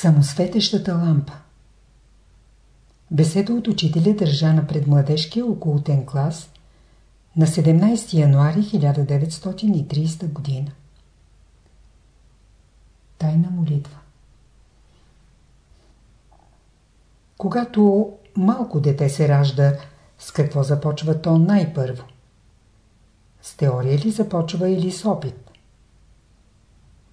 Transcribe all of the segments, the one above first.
Самосветещата лампа Беседа от учителя държа на предмладежкия околотен клас на 17 януари 1930 година. Тайна молитва Когато малко дете се ражда, с какво започва то най-първо? С теория ли започва или с опит?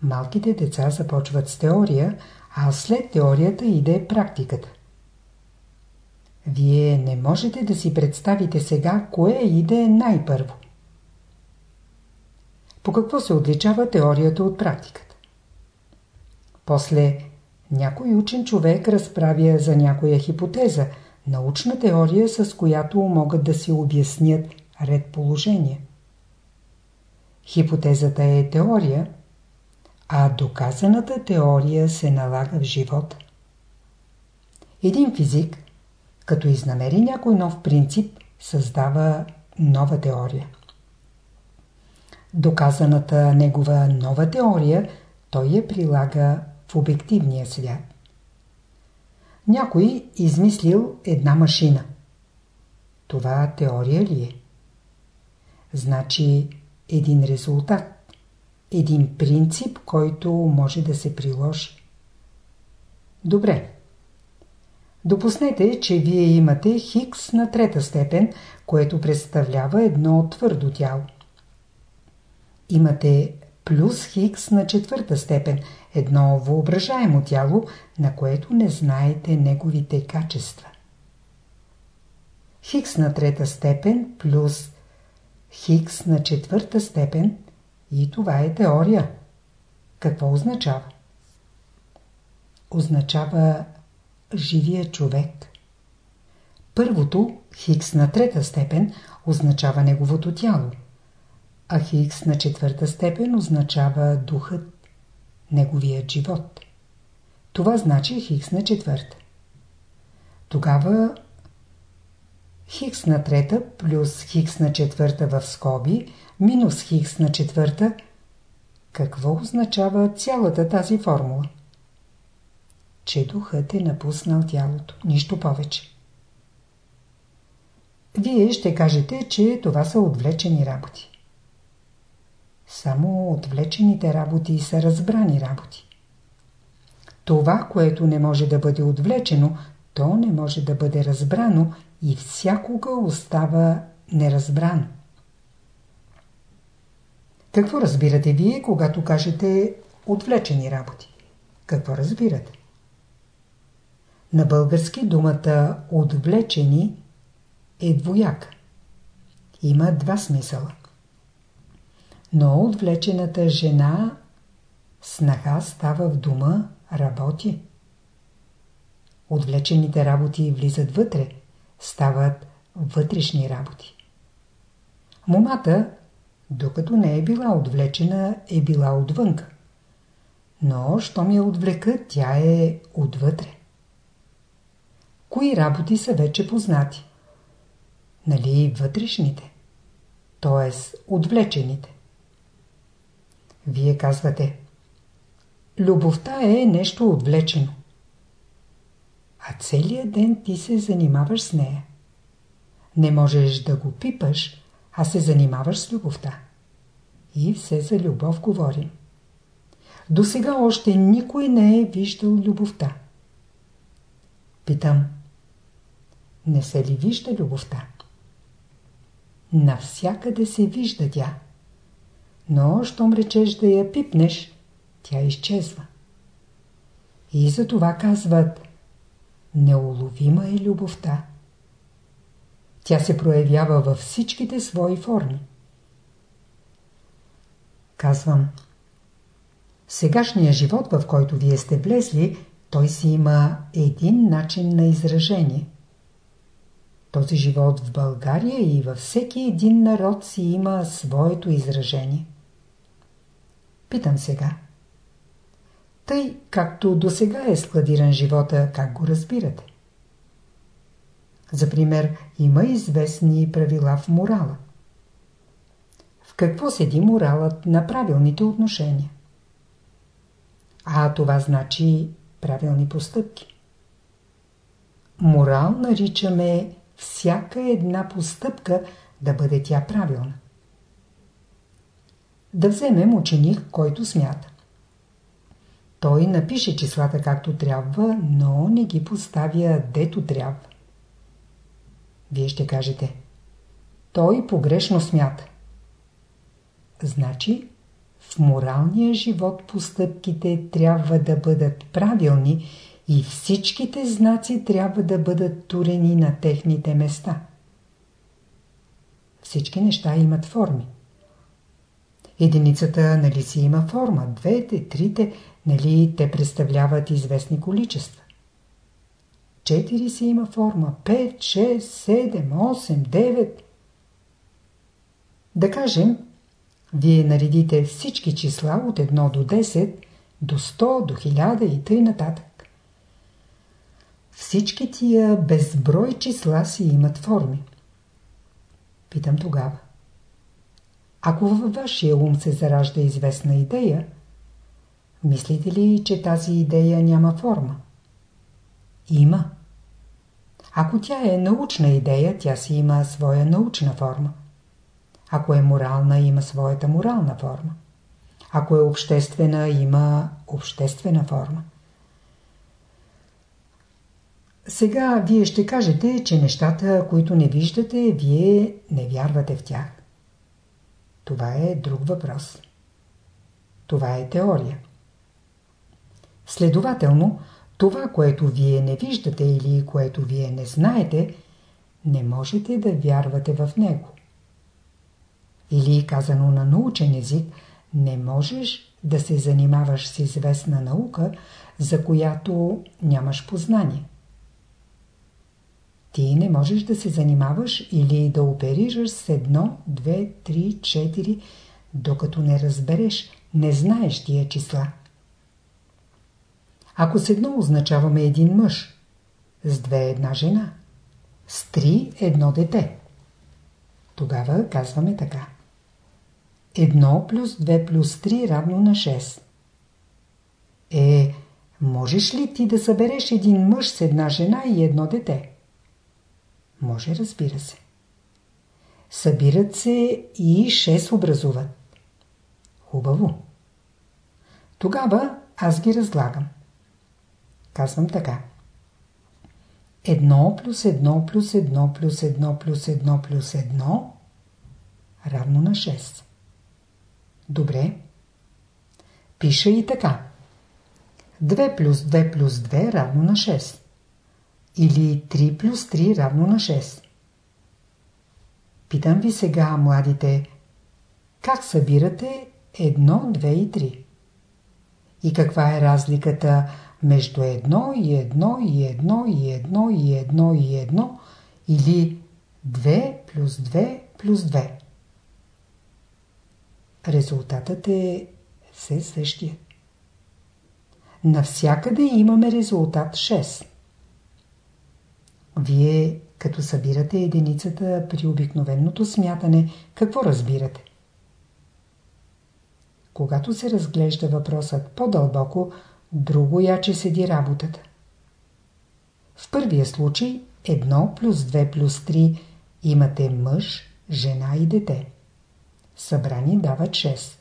Малките деца започват с теория, а след теорията иде практиката. Вие не можете да си представите сега, кое иде най-първо. По какво се отличава теорията от практиката? После някой учен човек разправя за някоя хипотеза, научна теория, с която могат да се обяснят ред положения. Хипотезата е теория, а доказаната теория се налага в живота. Един физик, като изнамери някой нов принцип, създава нова теория. Доказаната негова нова теория той я прилага в обективния свят. Някой измислил една машина. Това теория ли е? Значи един резултат, един принцип, който може да се приложи. Добре. Допуснете, че вие имате хикс на трета степен, което представлява едно твърдо тяло. Имате плюс хикс на четвърта степен, едно въображаемо тяло, на което не знаете неговите качества. Хикс на трета степен плюс хикс на четвърта степен и това е теория. Какво означава? Означава живия човек. Първото, хикс на трета степен, означава неговото тяло, а хикс на четвърта степен означава духът, неговият живот. Това значи хикс на четвърта. Тогава хикс на трета плюс хикс на четвърта в скоби минус хикс на четвърта. Какво означава цялата тази формула? Че духът е напуснал тялото. Нищо повече. Вие ще кажете, че това са отвлечени работи. Само отвлечените работи са разбрани работи. Това, което не може да бъде отвлечено, то не може да бъде разбрано и всякога остава неразбрано. Какво разбирате вие, когато кажете отвлечени работи? Какво разбирате? На български думата отвлечени е двояк. Има два смисъла. Но отвлечената жена снаха става в дома, работи. Отвлечените работи влизат вътре, стават вътрешни работи. Момата, докато не е била отвлечена, е била отвънка. Но, щом я отвлекат, тя е отвътре. Кои работи са вече познати? Нали вътрешните? т.е. отвлечените. Вие казвате Любовта е нещо отвлечено а целият ден ти се занимаваш с нея. Не можеш да го пипаш, а се занимаваш с любовта. И все за любов говорим. До сега още никой не е виждал любовта. Питам. Не се ли вижда любовта? Навсякъде се вижда тя. Но, щом речеш да я пипнеш, тя изчезва. И за това казват Неуловима е любовта. Тя се проявява във всичките свои форми. Казвам, сегашният живот, в който вие сте влезли, той си има един начин на изражение. Този живот в България и във всеки един народ си има своето изражение. Питам сега. Тъй, както до сега е складиран живота, как го разбирате? За пример, има известни правила в морала. В какво седи моралът на правилните отношения? А това значи правилни постъпки. Морал наричаме всяка една постъпка да бъде тя правилна. Да вземем ученик, който смята. Той напише числата както трябва, но не ги поставя дето трябва. Вие ще кажете. Той погрешно смята. Значи, в моралния живот постъпките трябва да бъдат правилни и всичките знаци трябва да бъдат турени на техните места. Всички неща имат форми. Единицата нали си има форма, двете, трите, нали те представляват известни количества. Четири си има форма, пет, шест, седем, осем, девет. Да кажем, вие наредите всички числа от 1 до 10, до 100, до 1000 и тъй нататък. Всички тия безброй числа си имат форми. Питам тогава. Ако във вашия ум се заражда известна идея, мислите ли, че тази идея няма форма? Има. Ако тя е научна идея, тя си има своя научна форма. Ако е морална, има своята морална форма. Ако е обществена, има обществена форма. Сега вие ще кажете, че нещата, които не виждате, вие не вярвате в тях. Това е друг въпрос. Това е теория. Следователно, това, което вие не виждате или което вие не знаете, не можете да вярвате в него. Или казано на научен език, не можеш да се занимаваш с известна наука, за която нямаш познание. Ти не можеш да се занимаваш или да оперираш с едно, две, три, четири, докато не разбереш, не знаеш тия числа. Ако с едно означаваме един мъж, с две една жена, с три едно дете, тогава казваме така. Едно плюс 2 плюс 3 равно на 6. Е, можеш ли ти да събереш един мъж с една жена и едно дете? Може, разбира се. Събират се и 6 образуват. Хубаво. Тогава аз ги разлагам. Казвам така. 1 плюс 1 плюс 1 плюс 1 плюс 1 плюс 1 равно на 6. Добре. Пиша и така. 2 плюс 2 плюс 2 равно на 6. Или 3 плюс 3 равно на 6. Питам ви сега, младите, как събирате 1, 2 и 3? И каква е разликата между 1 и 1 и 1 и 1 и 1 и 1 или 2 плюс 2 плюс 2? резултатът е все същия. Навсякъде имаме резултат 6. Вие, като събирате единицата при обикновеното смятане, какво разбирате? Когато се разглежда въпросът по-дълбоко, друго яче седи работата. В първия случай 1 плюс 2 плюс 3 имате мъж, жена и дете събрани дават 6.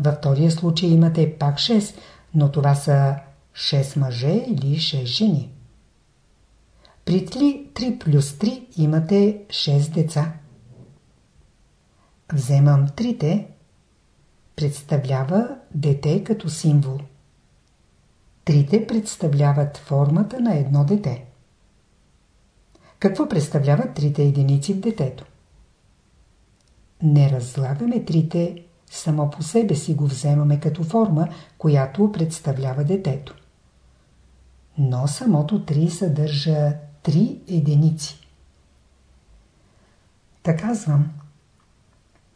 Във втория случай имате пак 6, но това са 6 мъже или 6 жени. При 3, 3 плюс 3 имате 6 деца. Вземам трите, представлява дете като символ. Трите представляват формата на едно дете. Какво представляват трите единици в детето? Не разлагаме трите, само по себе си го вземаме като форма, която представлява детето. Но самото три съдържа три единици. Така казвам.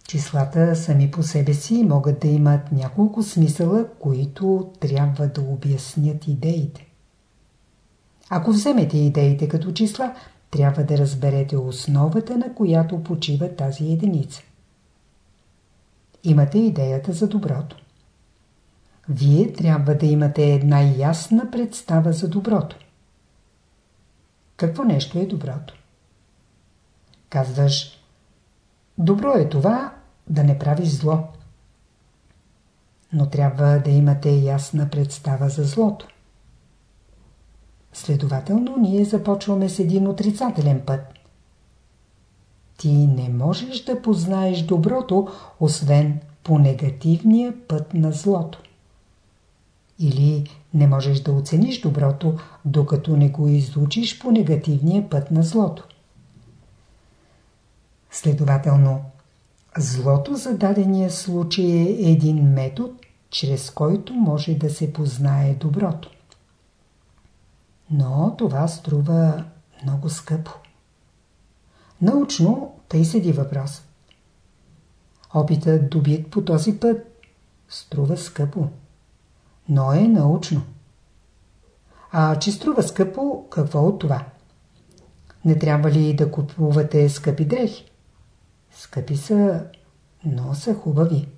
Числата сами по себе си могат да имат няколко смисъла, които трябва да обяснят идеите. Ако вземете идеите като числа, трябва да разберете основата, на която почива тази единица. Имате идеята за доброто. вие трябва да имате една ясна представа за доброто. Какво нещо е доброто? Казваш, добро е това да не правиш зло. Но трябва да имате ясна представа за злото. Следователно, ние започваме с един отрицателен път. Ти не можеш да познаеш доброто, освен по негативния път на злото. Или не можеш да оцениш доброто, докато не го изучиш по негативния път на злото. Следователно, злото за дадения случай е един метод, чрез който може да се познае доброто. Но това струва много скъпо. Научно тъй седи въпрос. Опитът добит по този път струва скъпо, но е научно. А че струва скъпо, какво от това? Не трябва ли да купувате скъпи дрехи? Скъпи са, но са хубави.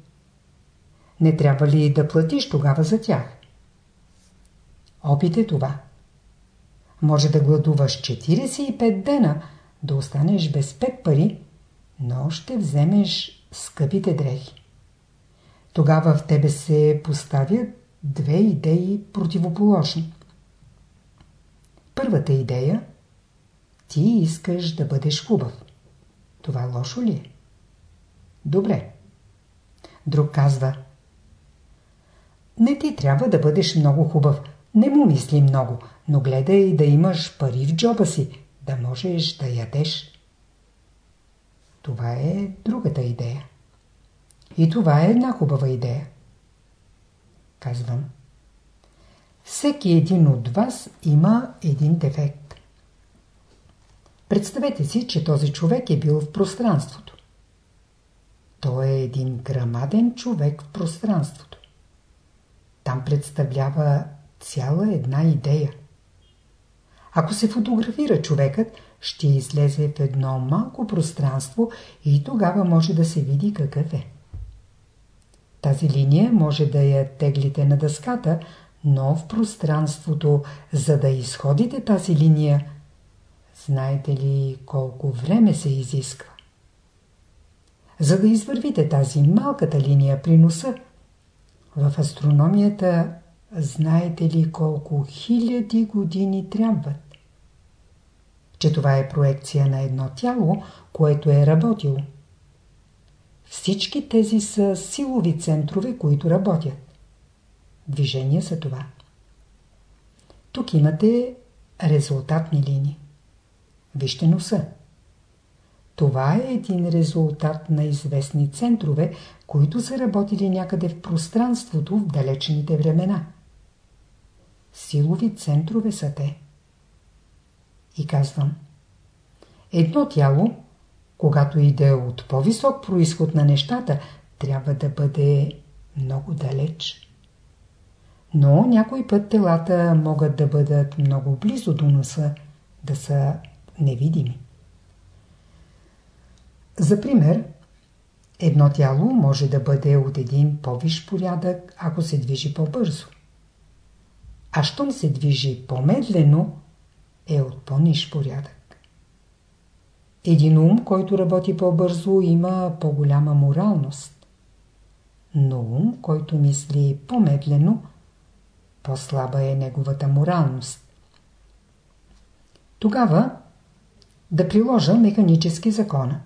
Не трябва ли да платиш тогава за тях? Опит е това. Може да гладуваш 45 дена, да останеш без 5 пари, но ще вземеш скъпите дрехи. Тогава в тебе се поставят две идеи противоположни. Първата идея – ти искаш да бъдеш хубав. Това лошо ли е? Добре. Друг казва Не ти трябва да бъдеш много хубав. Не му мисли много, но гледай да имаш пари в джоба си, да можеш да ядеш. Това е другата идея. И това е една хубава идея. Казвам. Всеки един от вас има един дефект. Представете си, че този човек е бил в пространството. Той е един грамаден човек в пространството. Там представлява цяла една идея. Ако се фотографира човекът, ще излезе в едно малко пространство и тогава може да се види какъв е. Тази линия може да я теглите на дъската, но в пространството, за да изходите тази линия, знаете ли колко време се изисква? За да извървите тази малката линия при носа, в астрономията знаете ли колко хиляди години трябват? Че това е проекция на едно тяло, което е работило. Всички тези са силови центрове, които работят. Движения са това. Тук имате резултатни линии. Вижте носа. Това е един резултат на известни центрове, които са работили някъде в пространството в далечните времена. Силови центрове са те. И казвам. Едно тяло, когато иде от по-висок происход на нещата, трябва да бъде много далеч. Но някой път телата могат да бъдат много близо до носа, да са невидими. За пример, едно тяло може да бъде от един по-виш порядък, ако се движи по-бързо. А щом се движи по-медлено, е от по-ниш порядък. Един ум, който работи по-бързо, има по-голяма моралност. Но ум, който мисли по-медлено, по-слаба е неговата моралност. Тогава да приложа механически закона.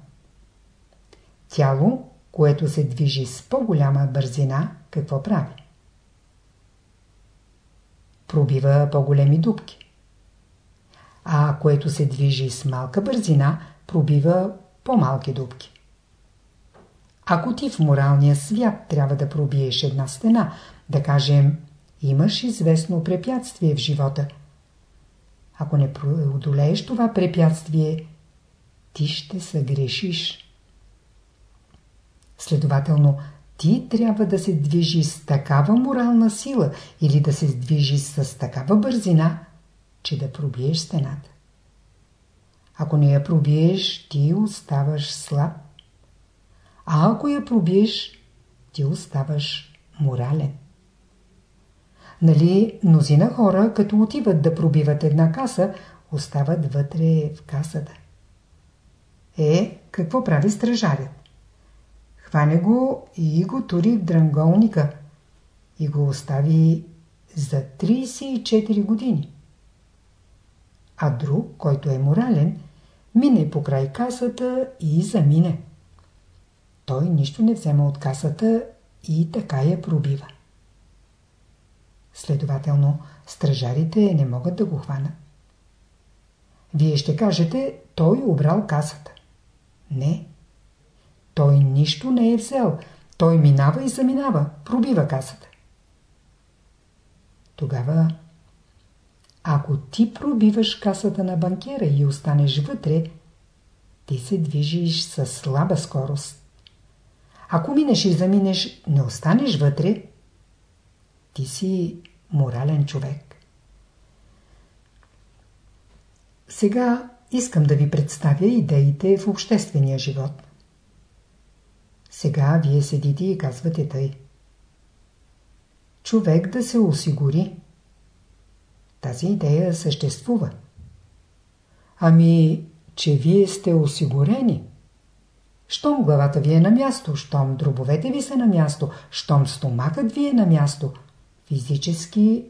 Тяло, което се движи с по-голяма бързина, какво прави? Пробива по-големи дубки. А което се движи с малка бързина, пробива по-малки дубки. Ако ти в моралния свят трябва да пробиеш една стена, да кажем, имаш известно препятствие в живота. Ако не преодолееш това препятствие, ти ще съгрешиш. Следователно, ти трябва да се движи с такава морална сила или да се движи с такава бързина, че да пробиеш стената. Ако не я пробиеш, ти оставаш слаб. А ако я пробиеш, ти оставаш морален. Нали, мнозина хора, като отиват да пробиват една каса, остават вътре в касата. Е, какво прави стражарят? Хване го и го тури в дранголника и го остави за 34 години. А друг, който е морален, мине по край касата и замине. Той нищо не взема от касата и така я пробива. Следователно, стражарите не могат да го хванат. Вие ще кажете, той обрал касата. Не. Той нищо не е взел. Той минава и заминава, пробива касата. Тогава, ако ти пробиваш касата на банкера и останеш вътре, ти се движиш с слаба скорост. Ако минеш и заминеш, не останеш вътре, ти си морален човек. Сега искам да ви представя идеите в обществения живот. Сега вие седите и казвате тъй. Човек да се осигури. Тази идея съществува. Ами, че вие сте осигурени. Щом главата ви е на място, щом дробовете ви са на място, щом стомакът ви е на място, физически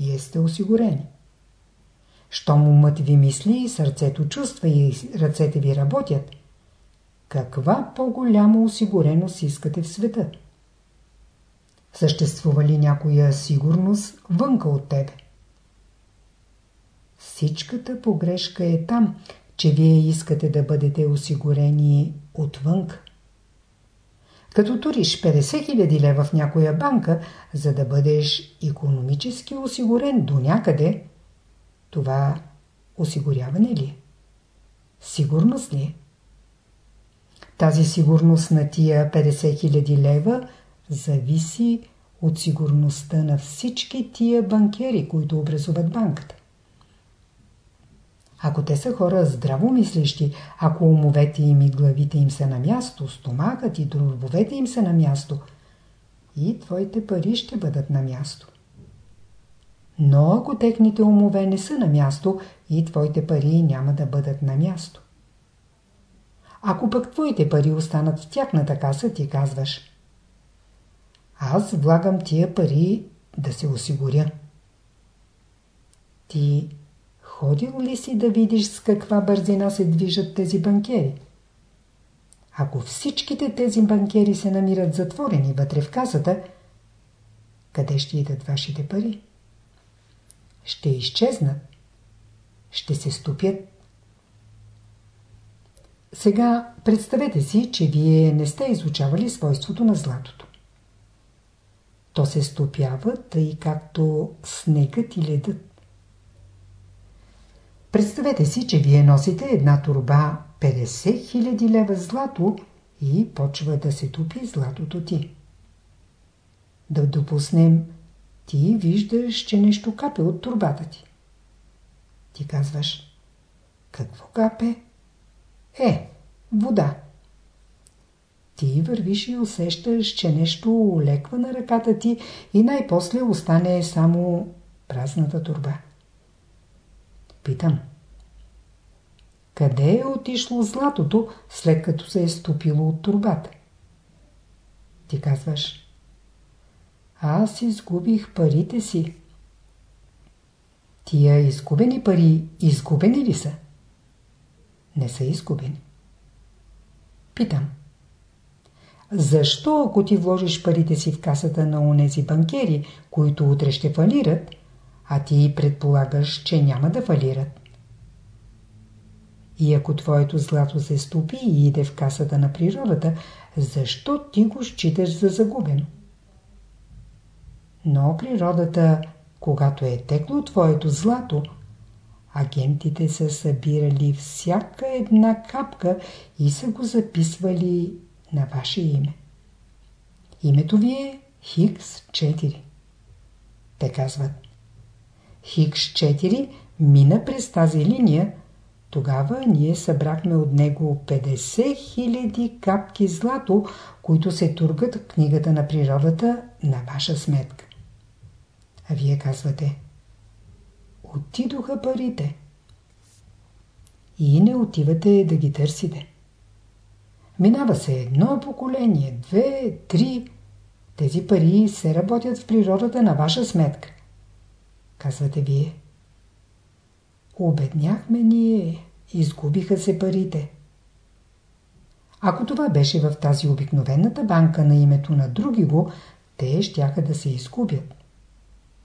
вие сте осигурени. Щом умът ви мисли сърцето чувства и ръцете ви работят, каква по-голяма осигуреност искате в света? Съществува ли някоя сигурност вънка от тебе? Всичката погрешка е там, че вие искате да бъдете осигурени отвън. Като туриш 50 000 лева в някоя банка, за да бъдеш економически осигурен до някъде, това осигуряване ли е? Сигурност ли е? Тази сигурност на тия 50 000 лева зависи от сигурността на всички тия банкери, които образуват банката. Ако те са хора здраво мислещи, ако умовете им и главите им са на място, стомакът и дробовете им са на място, и твоите пари ще бъдат на място. Но ако техните умове не са на място, и твоите пари няма да бъдат на място. Ако пък твоите пари останат в тяхната каса, ти казваш Аз влагам тия пари да се осигуря. Ти ходил ли си да видиш с каква бързина се движат тези банкери? Ако всичките тези банкери се намират затворени вътре в касата, къде ще идат вашите пари? Ще изчезнат. Ще се стопят сега представете си, че вие не сте изучавали свойството на златото. То се стопява тъй както снегът и ледът. Представете си, че вие носите една турба 50 000 лева злато и почва да се топи златото ти. Да допуснем, ти виждаш, че нещо капе от турбата ти. Ти казваш, какво капе? Е, вода. Ти вървиш и усещаш, че нещо олеква на ръката ти и най-после остане само празната турба. Питам. Къде е отишло златото, след като се е стопило от турбата? Ти казваш. Аз изгубих парите си. Тия изгубени пари, изгубени ли са? не са изгубени. Питам. Защо ако ти вложиш парите си в касата на онези банкери, които утре ще фалират, а ти предполагаш, че няма да фалират? И ако твоето злато се стопи и иде в касата на природата, защо ти го считаш за загубено? Но природата, когато е текло твоето злато, агентите са събирали всяка една капка и са го записвали на ваше име. Името ви е Хикс 4. Те казват Хикс 4 мина през тази линия, тогава ние събрахме от него 50 000 капки злато, които се тургат в книгата на природата на ваша сметка. А вие казвате Отидоха парите. И не отивате да ги търсите. Минава се едно поколение, две, три. Тези пари се работят в природата на ваша сметка. Казвате вие. Обедняхме ние, изгубиха се парите. Ако това беше в тази обикновената банка на името на други го, те щяха да се изгубят.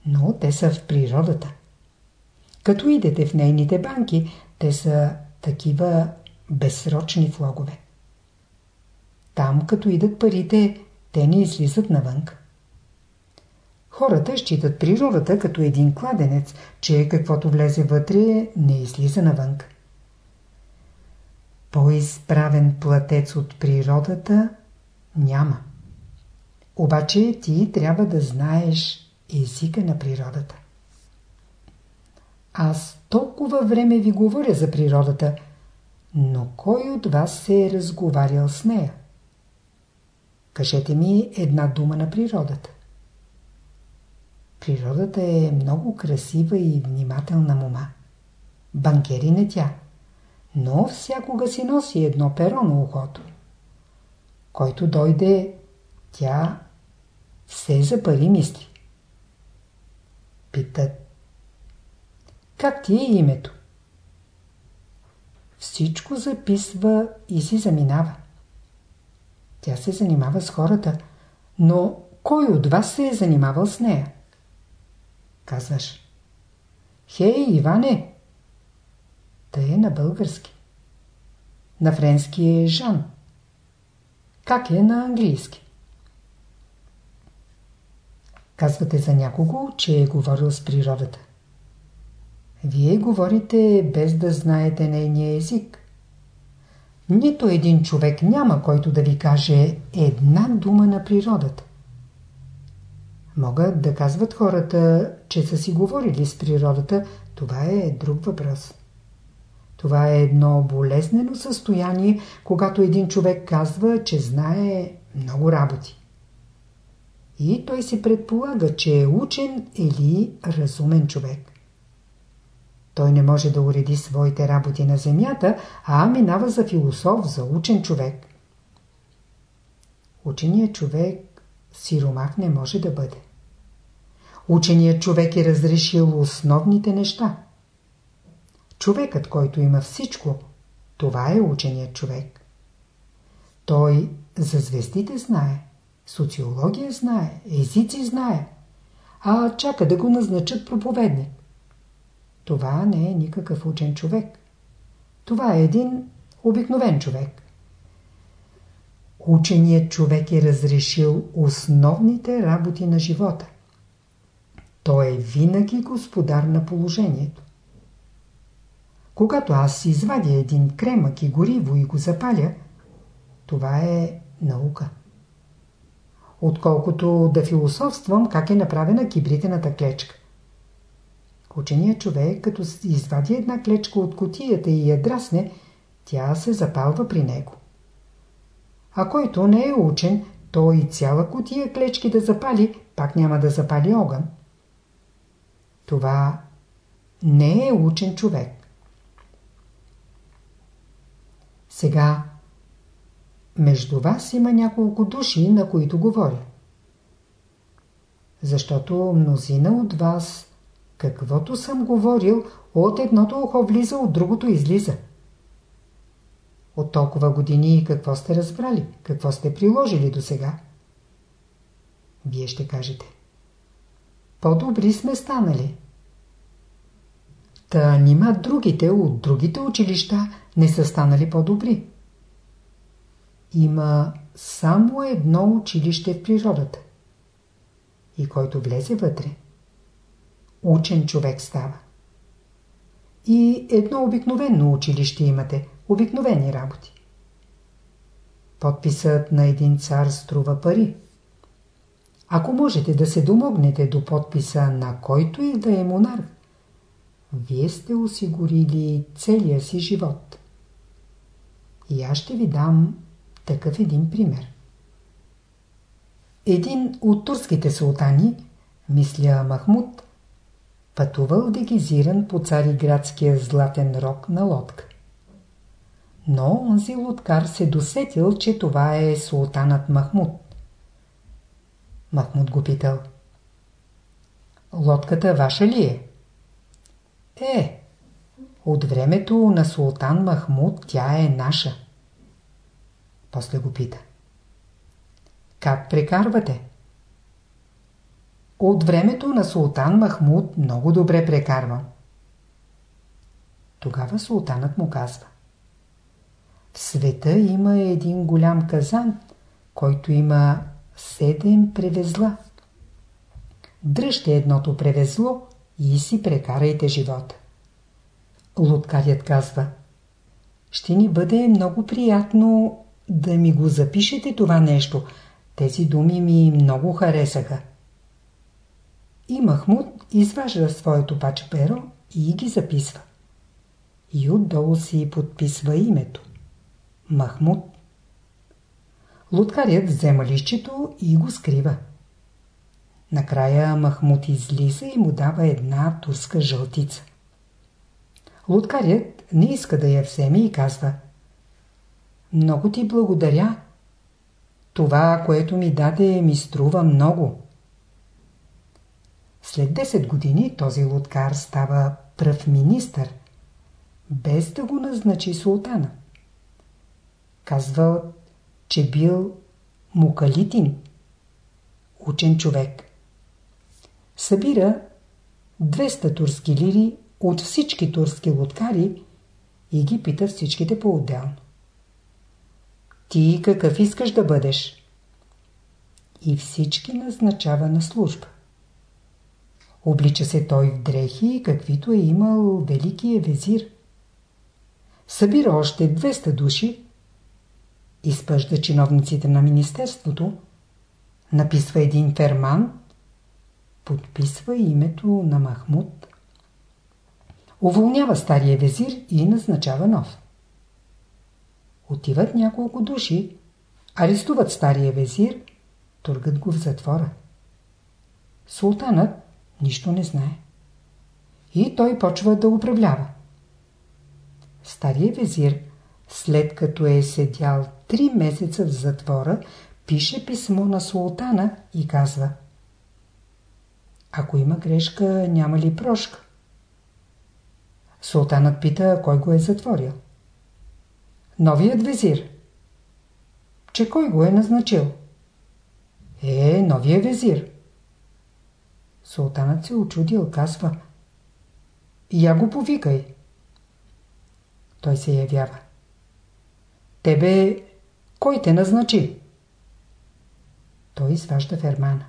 Но те са в природата. Като идете в нейните банки, те са такива безсрочни влогове. Там, като идат парите, те не излизат навън. Хората считат природата като един кладенец, че каквото влезе вътре, не излиза навън. По-изправен платец от природата няма. Обаче ти трябва да знаеш езика на природата. Аз толкова време ви говоря за природата, но кой от вас се е разговарял с нея? Кажете ми една дума на природата. Природата е много красива и внимателна мома. Банкерин е тя, но всякога си носи едно перо на ухото. Който дойде, тя все за пари мисли. Питат. Как ти е името? Всичко записва и си заминава. Тя се занимава с хората, но кой от вас се е занимавал с нея? Казваш. Хей, Иване! Та е на български. На френски е Жан. Как е на английски? Казвате за някого, че е говорил с природата. Вие говорите без да знаете нейния език. Нито един човек няма, който да ви каже една дума на природата. Могат да казват хората, че са си говорили с природата, това е друг въпрос. Това е едно болезнено състояние, когато един човек казва, че знае много работи. И той си предполага, че е учен или разумен човек. Той не може да уреди своите работи на земята, а минава за философ, за учен човек. Ученият човек сиромах не може да бъде. Ученият човек е разрешил основните неща. Човекът, който има всичко, това е ученият човек. Той за звездите знае, социология знае, езици знае, а чака да го назначат проповедник. Това не е никакъв учен човек. Това е един обикновен човек. Ученият човек е разрешил основните работи на живота. Той е винаги господар на положението. Когато аз извадя един кремък и гориво и го запаля, това е наука. Отколкото да философствам как е направена кибритената клечка. Ученият човек, като извади една клечка от котията и я драсне, тя се запалва при него. А който не е учен, той и цяла котия клечки да запали, пак няма да запали огън. Това не е учен човек. Сега, между вас има няколко души, на които говоря. Защото мнозина от вас Каквото съм говорил, от едното ухо влиза, от другото излиза. От толкова години какво сте разбрали? Какво сте приложили до сега? Вие ще кажете. По-добри сме станали. Та нима другите от другите училища не са станали по-добри. Има само едно училище в природата. И който влезе вътре, учен човек става. И едно обикновено училище имате, обикновени работи. Подписът на един цар струва пари. Ако можете да се домогнете до подписа на който и да е монарх, вие сте осигурили целия си живот. И аз ще ви дам такъв един пример. Един от турските султани Мисля Махмуд, пътувал дегизиран по цариградския златен рок на лодка. Но онзи лодкар се досетил, че това е султанът Махмуд. Махмуд го питал. Лодката ваша ли е? Е, от времето на султан Махмуд тя е наша. После го пита. Как прекарвате? От времето на султан Махмуд много добре прекарвам. Тогава султанът му казва. В света има един голям казан, който има седем превезла. Дръжте едното превезло и си прекарайте живота. Лодкарят казва Ще ни бъде много приятно да ми го запишете това нещо. Тези думи ми много харесаха. И Махмуд изважда своето паче перо и ги записва. И отдолу си подписва името. Махмуд. Луткарят взема лището и го скрива. Накрая Махмуд излиза и му дава една турска жълтица. Луткарят не иска да я вземе и казва Много ти благодаря. Това, което ми даде, ми струва много. След 10 години този луткар става пръв министър, без да го назначи султана. Казва, че бил мукалитин, учен човек. Събира 200 турски лири от всички турски лодкари и ги пита всичките по-отделно. Ти какъв искаш да бъдеш? И всички назначава на служба. Облича се той в дрехи, каквито е имал великия везир. Събира още 200 души, изпъжда чиновниците на Министерството, написва един ферман, подписва името на Махмуд, уволнява стария везир и назначава нов. Отиват няколко души, арестуват стария везир, тургат го в затвора. Султанът нищо не знае. И той почва да управлява. Стария везир, след като е седял три месеца в затвора, пише писмо на султана и казва Ако има грешка, няма ли прошка? Султанът пита кой го е затворил. Новият везир. Че кой го е назначил? Е, новия везир. Султанът се очудил, казва Я го повикай. Той се явява. Тебе кой те назначи? Той изважда фермана.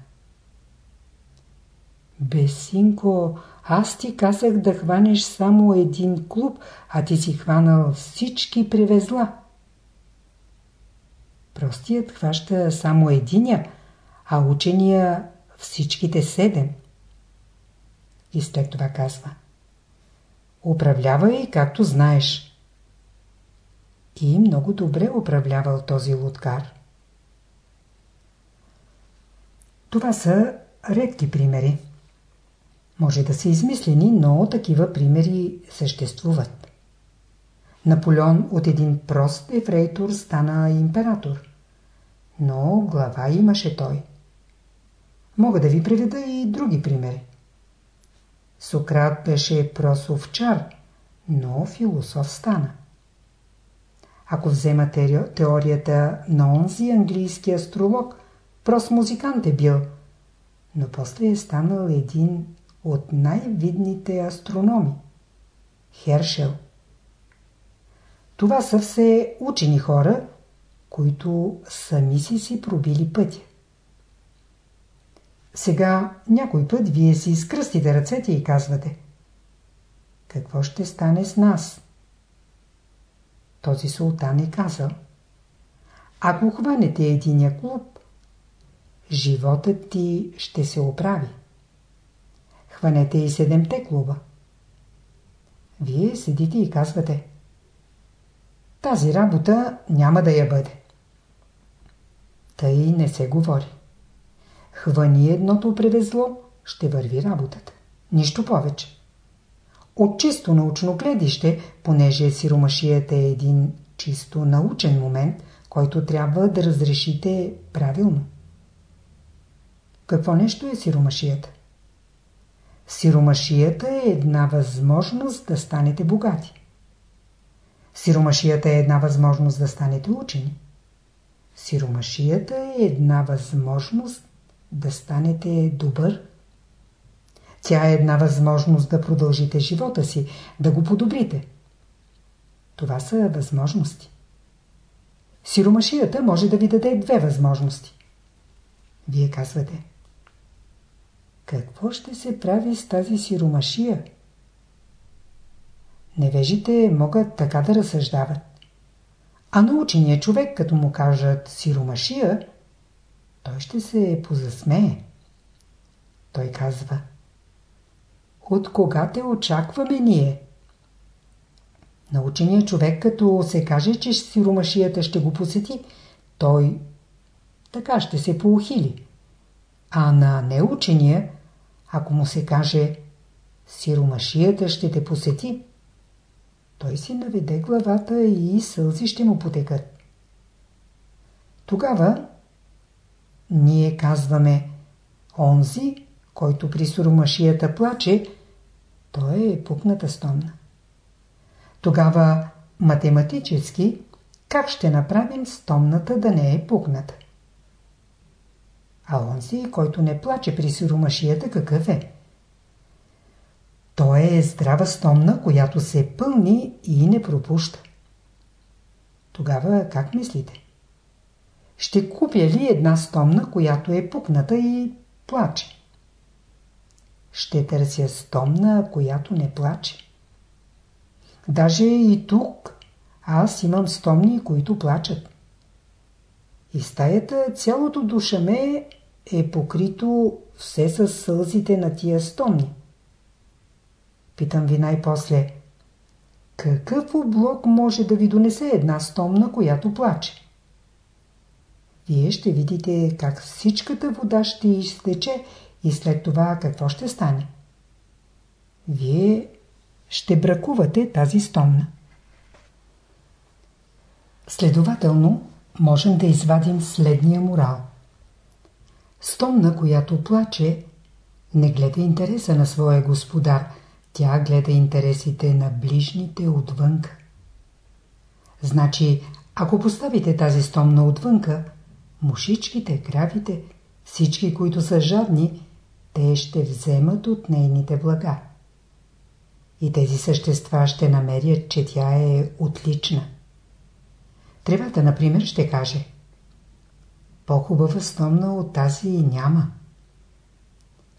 Бе, синко, аз ти казах да хванеш само един клуб, а ти си хванал всички превезла. Простият хваща само единя, а учения всичките седем. И след това казва Управлявай както знаеш. И много добре управлявал този луткар. Това са редки примери. Може да са измислени, но такива примери съществуват. Наполеон от един прост ефрейтор стана император. Но глава имаше той. Мога да ви приведа и други примери. Сократ беше просовчар, но философ стана. Ако вземате теорията на онзи английски астролог, прост музикант е бил, но после е станал един от най-видните астрономи – Хершел. Това са все учени хора, които сами си си пробили пътя. Сега някой път вие си изкръстите ръцете и казвате Какво ще стане с нас? Този султан е казал Ако хванете единия клуб, животът ти ще се оправи. Хванете и седемте клуба. Вие седите и казвате Тази работа няма да я бъде. Тъй не се говори. Хвани едното превезло ще върви работата. Нищо повече. От чисто научно гледище, понеже сиромашията е един чисто научен момент, който трябва да разрешите правилно. Какво нещо е сиромашията? Сиромашията е една възможност да станете богати. Сиромашията е една възможност да станете учени. Сиромашията е една възможност да станете добър. Тя е една възможност да продължите живота си, да го подобрите. Това са възможности. Сиромашията може да ви даде две възможности. Вие казвате – какво ще се прави с тази сиромашия? Невежите могат така да разсъждават. А наученият човек, като му кажат сиромашия, той ще се позасмее. Той казва От кога те очакваме ние? Наученият човек, като се каже, че сиромашията ще го посети, той така ще се поухили. А на неучения ако му се каже сиромашията ще те посети, той си наведе главата и сълзи ще му потекат. Тогава ние казваме онзи, който при суромашията плаче, той е пукната стомна. Тогава математически как ще направим стомната да не е пукната? А онзи, който не плаче при сиромашията, какъв е? Той е здрава стомна, която се пълни и не пропуща. Тогава как мислите? Ще купя ли една стомна, която е пукната и плаче? Ще търся стомна, която не плаче. Даже и тук аз имам стомни, които плачат. И стаята цялото душаме е покрито все с сълзите на тия стомни. Питам ви най-после, какъв облог може да ви донесе една стомна, която плаче? Вие ще видите как всичката вода ще изтече и след това какво ще стане. Вие ще бракувате тази стомна. Следователно, можем да извадим следния морал. Стомна, която плаче, не гледа интереса на своя господар, тя гледа интересите на ближните отвънка. Значи, ако поставите тази стомна отвънка, мушичките, кравите, всички, които са жадни, те ще вземат от нейните блага. И тези същества ще намерят, че тя е отлична. Тревата, например, ще каже По-хубава стомна от тази няма.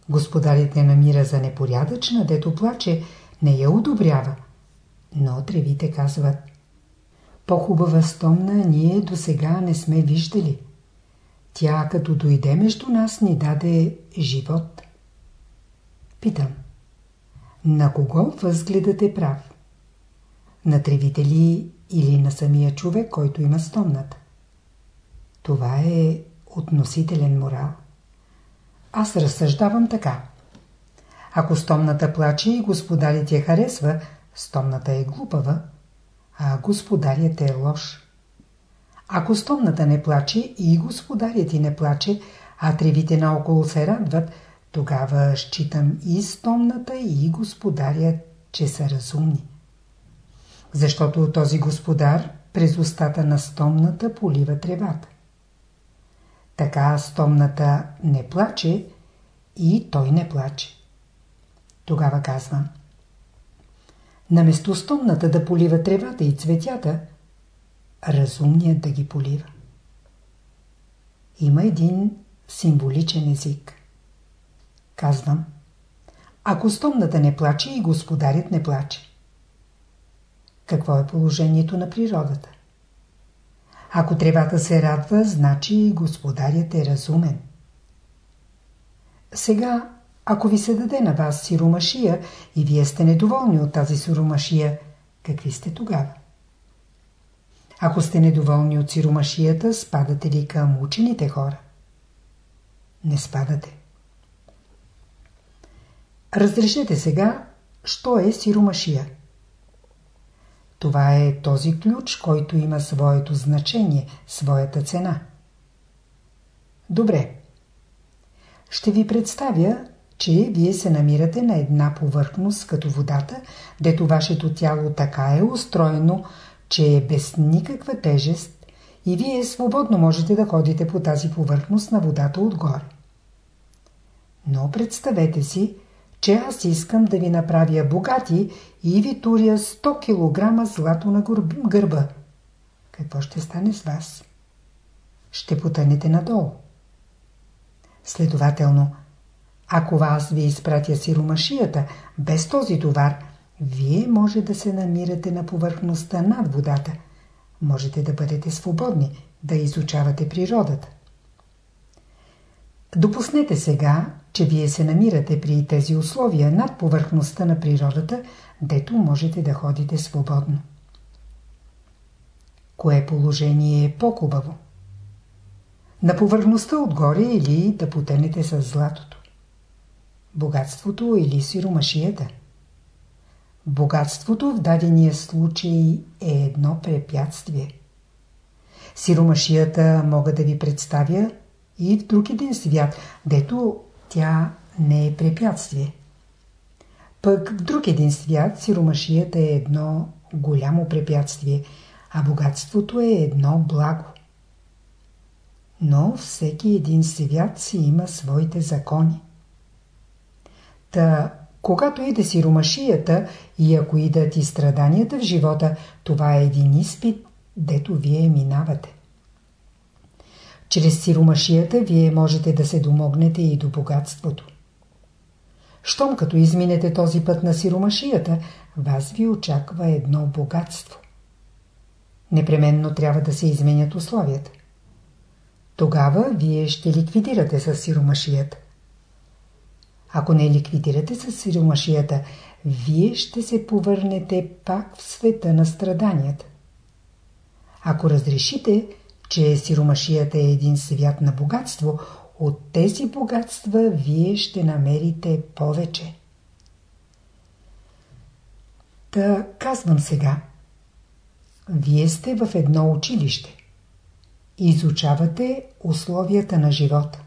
Господарите намира за непорядъчна, дето плаче, не я одобрява. Но тревите казват По-хубава стомна ние до сега не сме виждали. Тя като дойде между нас ни даде живот. Питам. На кого възгледът е прав? На тревите ли или на самия човек, който има стомната. Това е относителен морал. Аз разсъждавам така. Ако стомната плаче и господарят я харесва, стомната е глупава, а господарят е лош. Ако стомната не плаче и господарят ти не плаче, а тревите наоколо се радват, тогава считам и стомната и господарят, че са разумни защото този господар през устата на стомната полива тревата. Така стомната не плаче и той не плаче. Тогава казвам. Наместо стомната да полива тревата и цветята, разумният да ги полива. Има един символичен език. Казвам. Ако стомната не плаче и господарят не плаче. Какво е положението на природата? Ако тревата се радва, значи господарят е разумен. Сега, ако ви се даде на вас сиромашия и вие сте недоволни от тази сиромашия, какви сте тогава? Ако сте недоволни от сиромашията, спадате ли към учените хора? Не спадате. Разрешете сега, що е сиромашия. Това е този ключ, който има своето значение, своята цена. Добре. Ще ви представя, че вие се намирате на една повърхност като водата, дето вашето тяло така е устроено, че е без никаква тежест и вие свободно можете да ходите по тази повърхност на водата отгоре. Но представете си, че аз искам да ви направя богати и ви туря 100 кг злато на гърба. Какво ще стане с вас? Ще потънете надолу. Следователно, ако вас ви изпратя сиромашията без този товар, вие може да се намирате на повърхността над водата. Можете да бъдете свободни, да изучавате природата. Допуснете сега, че вие се намирате при тези условия над повърхността на природата, дето можете да ходите свободно. Кое положение е по-хубаво? На повърхността отгоре или да потенете с златото? Богатството или сиромашията? Богатството в дадения случай е едно препятствие. Сиромашията мога да ви представя и в друг един свят, дето тя не е препятствие. Пък в друг един свят сиромашията е едно голямо препятствие, а богатството е едно благо. Но всеки един свят си има своите закони. Та, когато иде сиромашията и ако идат и страданията в живота, това е един изпит, дето вие минавате. Чрез сиромашията вие можете да се домогнете и до богатството. Щом като изминете този път на сиромашията, вас ви очаква едно богатство. Непременно трябва да се изменят условията. Тогава вие ще ликвидирате с сиромашията. Ако не ликвидирате с сиромашията, вие ще се повърнете пак в света на страданията. Ако разрешите, че сиромашията е един свят на богатство, от тези богатства вие ще намерите повече. Та казвам сега. Вие сте в едно училище. Изучавате условията на живота.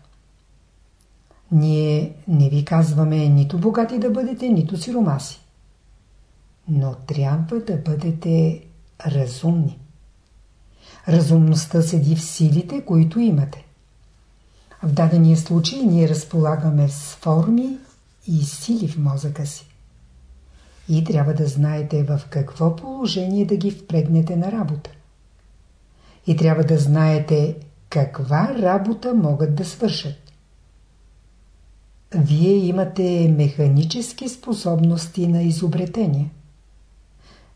Ние не ви казваме нито богати да бъдете, нито сиромаси. Но трябва да бъдете разумни. Разумността седи в силите, които имате. В дадения случай ние разполагаме с форми и сили в мозъка си. И трябва да знаете в какво положение да ги впрегнете на работа. И трябва да знаете каква работа могат да свършат. Вие имате механически способности на изобретение.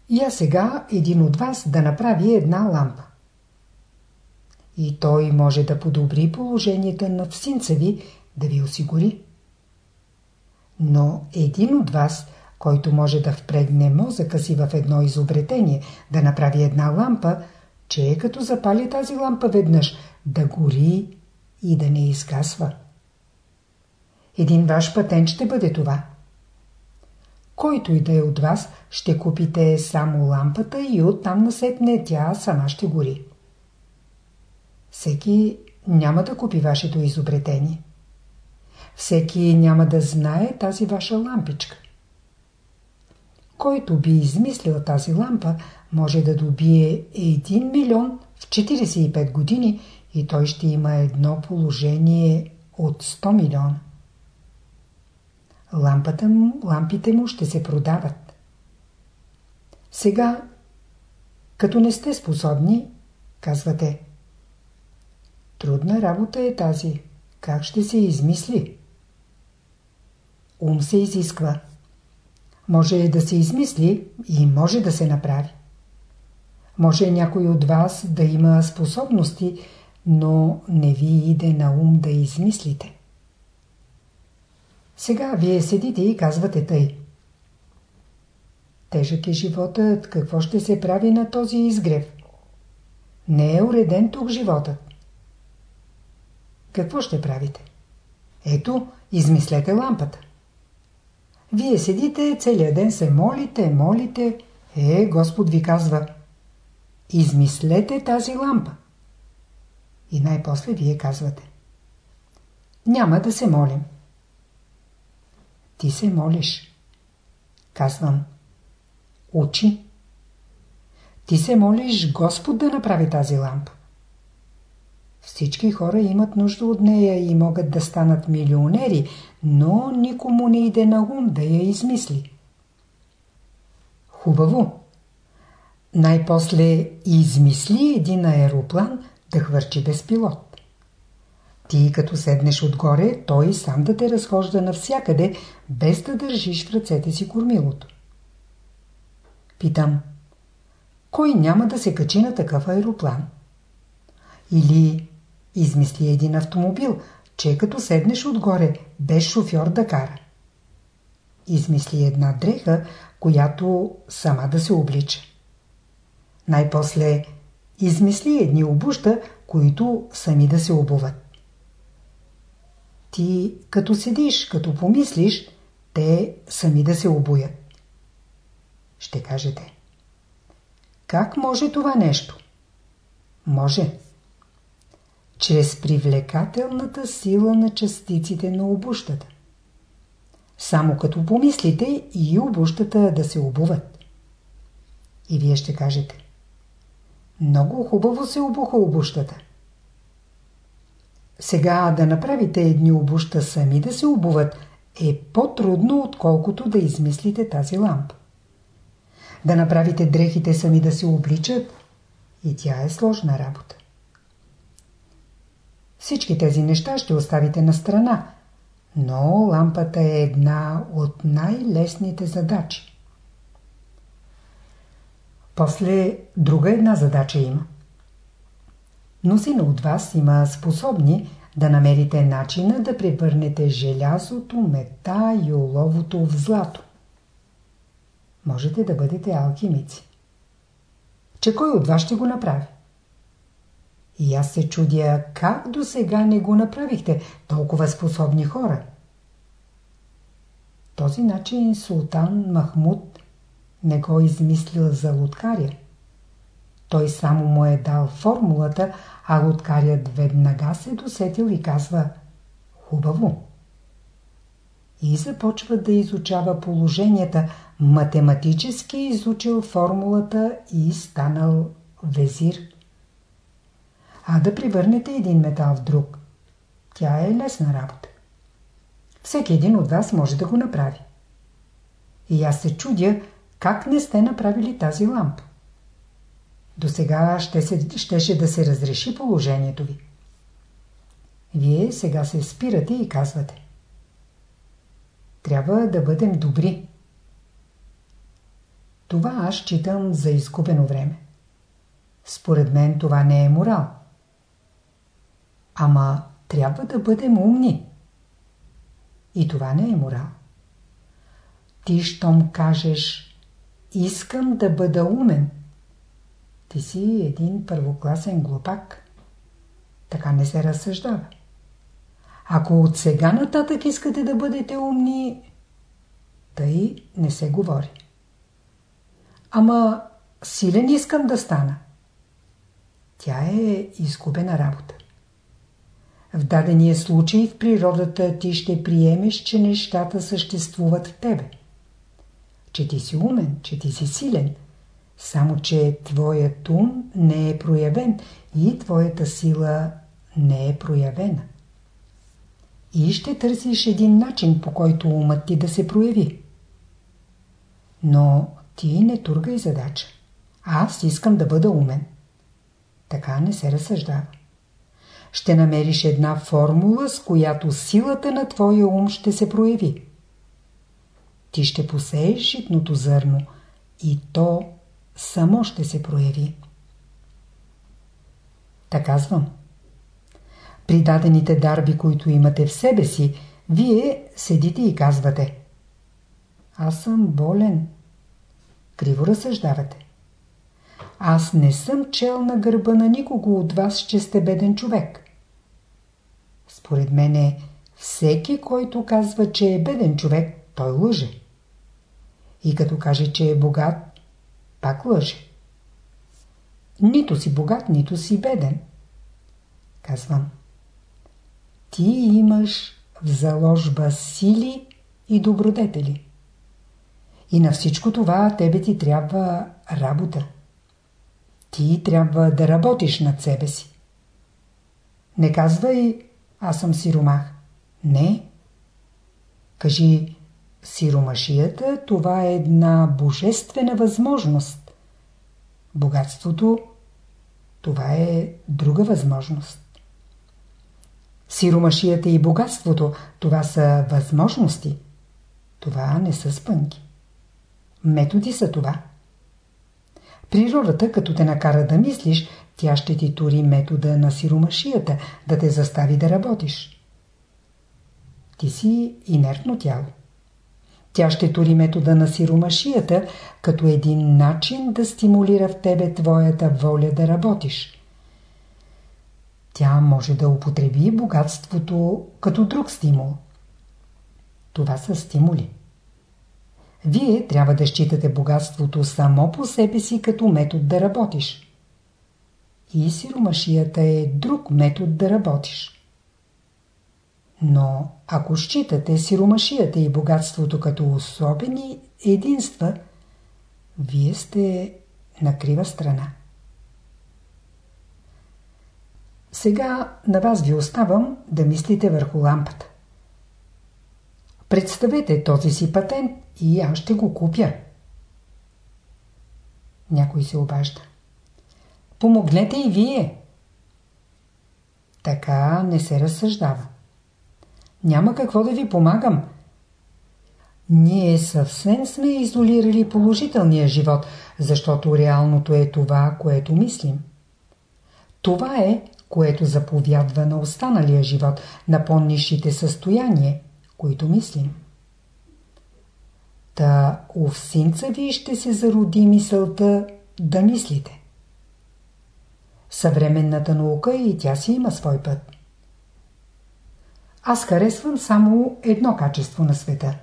Я сега един от вас да направи една лампа и той може да подобри положението на всинца ви, да ви осигури. Но един от вас, който може да впрегне мозъка си в едно изобретение, да направи една лампа, че е като запали тази лампа веднъж, да гори и да не изгасва. Един ваш патент ще бъде това. Който и да е от вас, ще купите само лампата и оттам насетне тя сама ще гори. Всеки няма да купи вашето изобретение. Всеки няма да знае тази ваша лампичка. Който би измислил тази лампа, може да добие 1 милион в 45 години и той ще има едно положение от 100 милиона. Лампата му, лампите му ще се продават. Сега, като не сте способни, казвате – Трудна работа е тази. Как ще се измисли? Ум се изисква. Може да се измисли и може да се направи. Може някой от вас да има способности, но не ви иде на ум да измислите. Сега вие седите и казвате тъй. Тежък е животът, какво ще се прави на този изгрев? Не е уреден тук животът. Какво ще правите? Ето, измислете лампата. Вие седите, целият ден се молите, молите. Е, Господ ви казва, измислете тази лампа. И най-после вие казвате, няма да се молим. Ти се молиш. Казвам, учи. Ти се молиш Господ да направи тази лампа. Всички хора имат нужда от нея и могат да станат милионери, но никому не иде на ум да я измисли. Хубаво. Най-после измисли един аероплан да хвърчи без пилот. Ти като седнеш отгоре, той сам да те разхожда навсякъде, без да държиш в ръцете си кормилото. Питам, кой няма да се качи на такъв аероплан? Или измисли един автомобил, че като седнеш отгоре, без шофьор да кара. Измисли една дреха, която сама да се облича. Най-после измисли едни обуща, които сами да се обуват. Ти като седиш, като помислиш, те сами да се обуят. Ще кажете. Как може това нещо? Може. Чрез привлекателната сила на частиците на обущата. Само като помислите и обущата да се обуват. И вие ще кажете. Много хубаво се обуха обущата. Сега да направите едни обуща сами да се обуват е по-трудно, отколкото да измислите тази лампа. Да направите дрехите сами да се обличат и тя е сложна работа. Всички тези неща ще оставите на страна, но лампата е една от най-лесните задачи. После друга една задача има. Мнозина от вас има способни да намерите начина да превърнете желязото, мета и оловото в злато. Можете да бъдете алхимици. Че кой от вас ще го направи? И аз се чудя как до сега не го направихте, толкова способни хора. Този начин султан Махмуд не го измислил за луткаря. Той само му е дал формулата, а луткарят веднага се досетил и казва «Хубаво». И започва да изучава положенията, математически изучил формулата и станал везир. А да превърнете един метал в друг, тя е лесна работа. Всеки един от вас може да го направи. И аз се чудя, как не сте направили тази лампа. До сега ще се, щеше да се разреши положението ви. Вие сега се спирате и казвате. Трябва да бъдем добри. Това аз считам за изгубено време. Според мен това не е морал. Ама трябва да бъдем умни. И това не е морал. Ти, щом кажеш, искам да бъда умен, ти си един първокласен глупак. Така не се разсъждава. Ако от сега нататък искате да бъдете умни, тъй не се говори. Ама силен искам да стана. Тя е изгубена работа. В дадения случай в природата ти ще приемеш, че нещата съществуват в тебе. Че ти си умен, че ти си силен. Само, че твоят ум не е проявен и твоята сила не е проявена. И ще търсиш един начин, по който умът ти да се прояви. Но ти не тургай задача. Аз искам да бъда умен. Така не се разсъждава. Ще намериш една формула, с която силата на твоя ум ще се прояви. Ти ще посееш житното зърно и то само ще се прояви. Така казвам. При дадените дарби, които имате в себе си, вие седите и казвате Аз съм болен. Криво разсъждавате. Аз не съм чел на гърба на никого от вас, че сте беден човек. Според мене, всеки, който казва, че е беден човек, той лъже. И като каже, че е богат, пак лъже. Нито си богат, нито си беден. Казвам. Ти имаш в заложба сили и добродетели. И на всичко това тебе ти трябва работа. Ти трябва да работиш над себе си. Не казвай, аз съм сиромах. Не. Кажи, сиромашията това е една божествена възможност. Богатството това е друга възможност. Сиромашията и богатството това са възможности. Това не са спънки. Методи са това. Природата, като те накара да мислиш, тя ще ти тури метода на сиромашията, да те застави да работиш. Ти си инертно тяло. Тя ще тури метода на сиромашията, като един начин да стимулира в тебе твоята воля да работиш. Тя може да употреби богатството като друг стимул. Това са стимули. Вие трябва да считате богатството само по себе си като метод да работиш. И сиромашията е друг метод да работиш. Но ако считате сиромашията и богатството като особени единства, вие сте на крива страна. Сега на вас ви оставам да мислите върху лампата. Представете този си патент и аз ще го купя. Някой се обажда. Помогнете и вие. Така не се разсъждава. Няма какво да ви помагам. Ние съвсем сме изолирали положителния живот, защото реалното е това, което мислим. Това е, което заповядва на останалия живот, на по-низшите състояния, които мислим. Та у всинца ви ще се зароди мисълта да мислите. Съвременната наука и тя си има свой път. Аз харесвам само едно качество на света.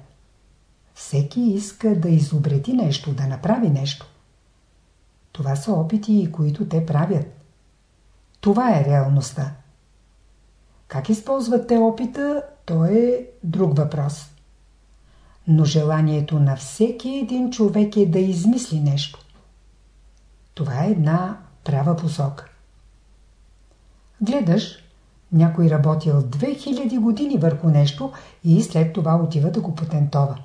Всеки иска да изобрети нещо, да направи нещо. Това са опити, които те правят. Това е реалността. Как използват те опита, то е друг въпрос. Но желанието на всеки един човек е да измисли нещо. Това е една права посока. Гледаш, някой работил 2000 години върху нещо и след това отива да го патентова.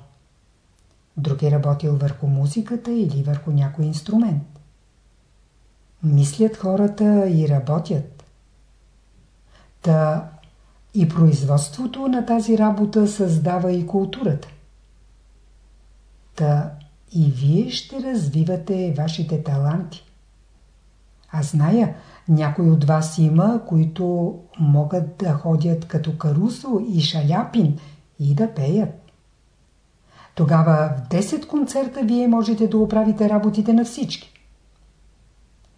Друг е работил върху музиката или върху някой инструмент. Мислят хората и работят. Та и производството на тази работа създава и културата. Та и вие ще развивате вашите таланти. Аз зная, някой от вас има, които могат да ходят като Карусо и Шаляпин и да пеят. Тогава в 10 концерта вие можете да оправите работите на всички.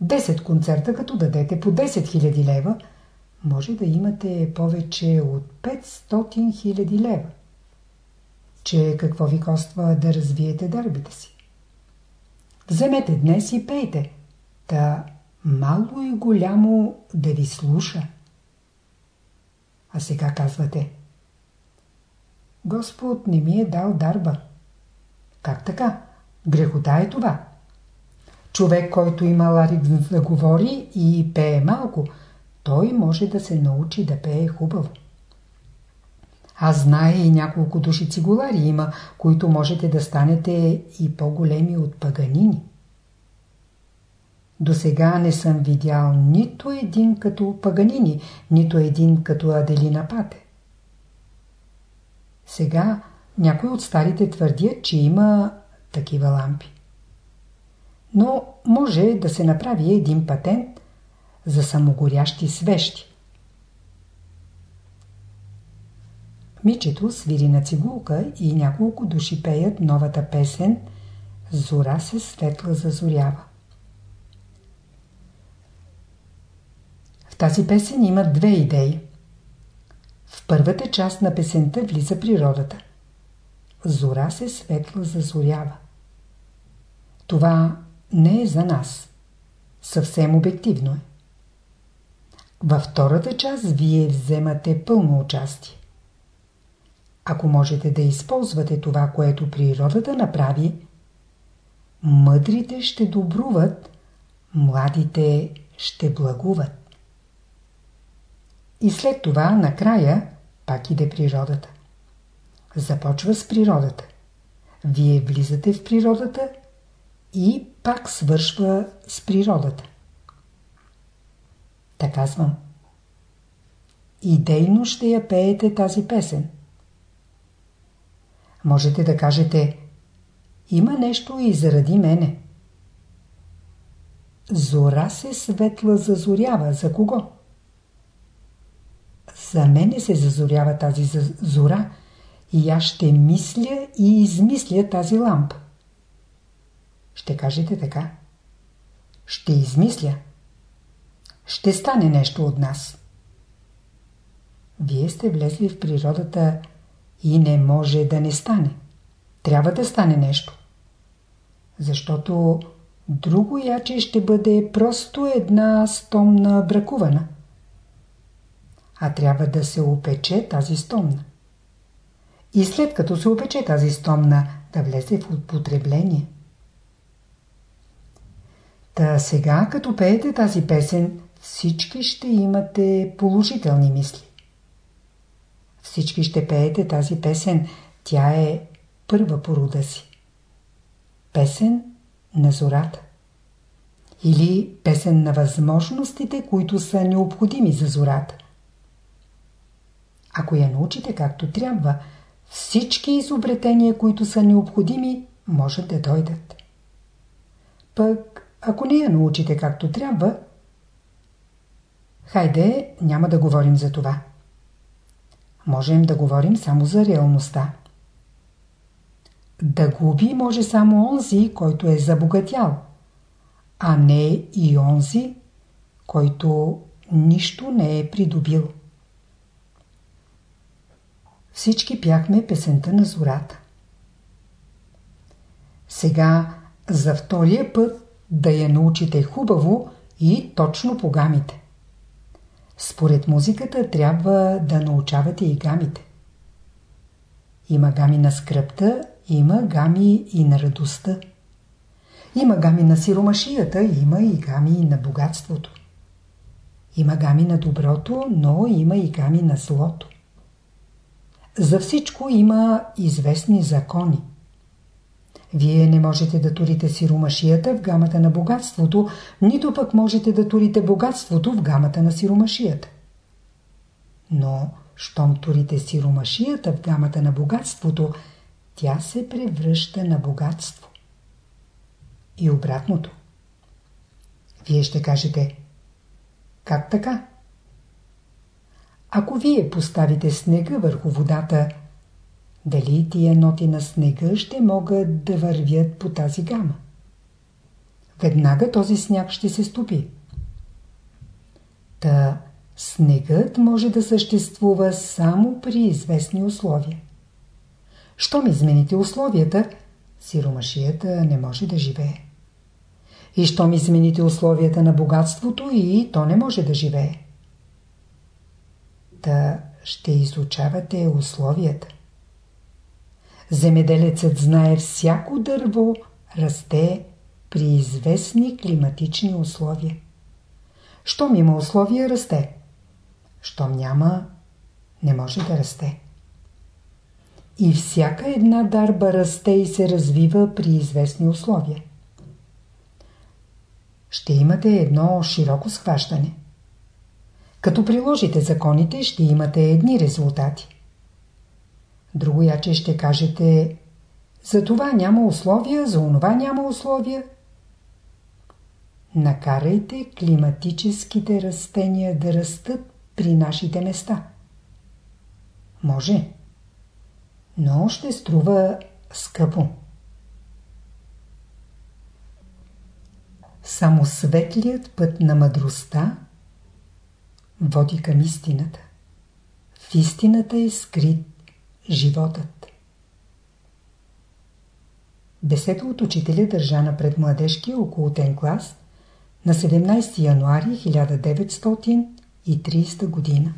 10 концерта, като дадете по 10 000 лева, може да имате повече от 500 000 лева. Че какво ви коства да развиете дарбите си? Вземете днес и пейте. Та мало и голямо да ви слуша. А сега казвате Господ не ми е дал дарба. Как така? Грехота е това. Човек, който има ларик да говори и пее малко, той може да се научи да пее хубаво. Аз знае и няколко души цигулари има, които можете да станете и по-големи от паганини. До сега не съм видял нито един като Паганини, нито един като Аделина Пате. Сега някои от старите твърдят, че има такива лампи. Но може да се направи един патент за самогорящи свещи. Мичето свири на цигулка и няколко души пеят новата песен «Зора се светла зазорява». Тази песен има две идеи. В първата част на песента влиза природата. Зора се светла зазорява. Това не е за нас. Съвсем обективно е. Във втората част вие вземате пълно участие. Ако можете да използвате това, което природата направи, мъдрите ще добруват, младите ще благуват. И след това, накрая, пак иде природата. Започва с природата. Вие влизате в природата и пак свършва с природата. Така казвам. Идейно ще я пеете тази песен. Можете да кажете Има нещо и заради мене. Зора се светла зазорява. За кого? За мене се зазорява тази зора и аз ще мисля и измисля тази лампа. Ще кажете така. Ще измисля. Ще стане нещо от нас. Вие сте влезли в природата и не може да не стане. Трябва да стане нещо. Защото друго яче ще бъде просто една стомна бракувана. А трябва да се опече тази стомна. И след като се опече тази стомна, да влезе в употребление. Та сега, като пеете тази песен, всички ще имате положителни мисли. Всички ще пеете тази песен. Тя е първа по рода си. Песен на зората. Или песен на възможностите, които са необходими за зората. Ако я научите както трябва, всички изобретения, които са необходими, може да дойдат. Пък, ако не я научите както трябва, хайде, няма да говорим за това. Можем да говорим само за реалността. Да губи може само онзи, който е забогатял, а не и онзи, който нищо не е придобил. Всички пяхме песента на зората. Сега за втория път да я научите хубаво и точно по гамите. Според музиката трябва да научавате и гамите. Има гами на скръпта, има гами и на радостта. Има гами на сиромашията, има и гами на богатството. Има гами на доброто, но има и гами на злото. За всичко има известни закони. Вие не можете да турите сиромашията в гамата на богатството, нито пък можете да турите богатството в гамата на сиромашията. Но, щом турите сиромашията в гамата на богатството, тя се превръща на богатство. И обратното. Вие ще кажете, как така? Ако вие поставите снега върху водата, дали тия ноти на снега ще могат да вървят по тази гама? Веднага този сняг ще се стопи. Та снегът може да съществува само при известни условия. Щом измените условията, сиромашията не може да живее. И щом измените условията на богатството, и то не може да живее. Та ще изучавате условията. Земеделецът знае всяко дърво расте при известни климатични условия. Щом има условия, расте. Щом няма, не може да расте. И всяка една дарба расте и се развива при известни условия. Ще имате едно широко схващане. Като приложите законите, ще имате едни резултати. Другояче ще кажете за това няма условия, за онова няма условия. Накарайте климатическите растения да растат при нашите места. Може, но ще струва скъпо. Само светлият път на мъдростта води към истината. В истината е скрит животът. Беседа от учителя държана пред младежкия околотен клас на 17 януари 1930 година.